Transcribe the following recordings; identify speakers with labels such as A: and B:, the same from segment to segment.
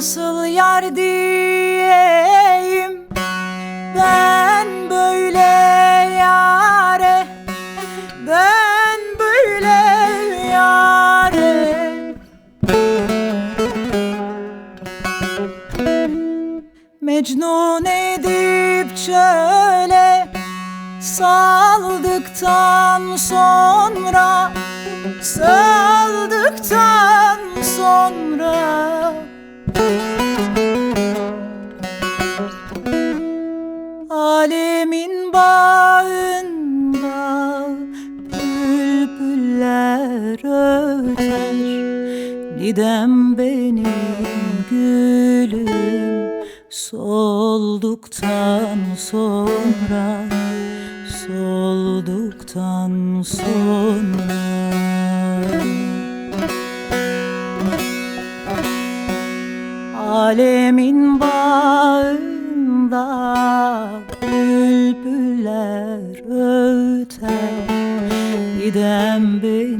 A: Nasıl yar diyeyim? Ben böyle yare Ben böyle yare. Mecnun edip çöle saldıktan sonra Saldıktan sonra Didem benim gülüm solduktan sonra Solduktan sonra. Alemin bağında bülbüller öter Gidem benim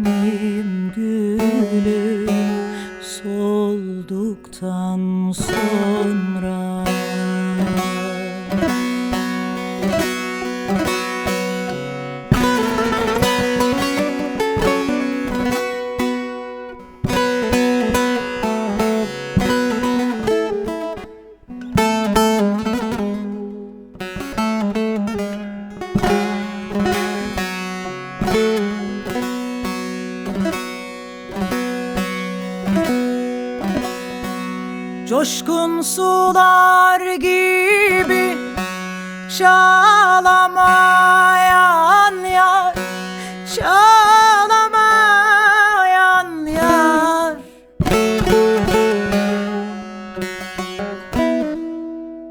A: solduktan sonra Coşkun sular gibi Çağlamayan yar Çağlamayan yar.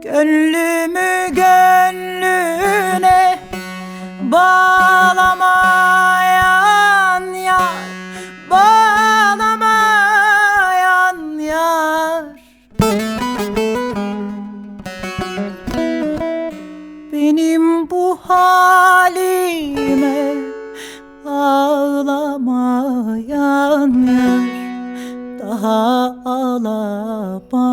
A: Gönlümü gönlüne Bağlamayan yar Bağlamayan yar Benim bu halime ağlamayan yar Daha ağlamasın.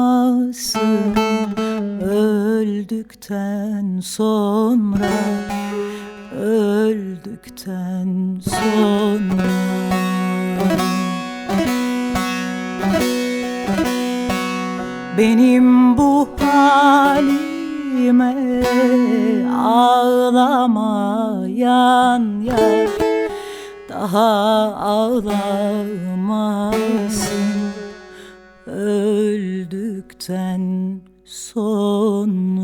A: Öldükten sonra Öldükten sonra Benim bu halime ağlamayan yar. Daha ağlamasın. Öldükten sonra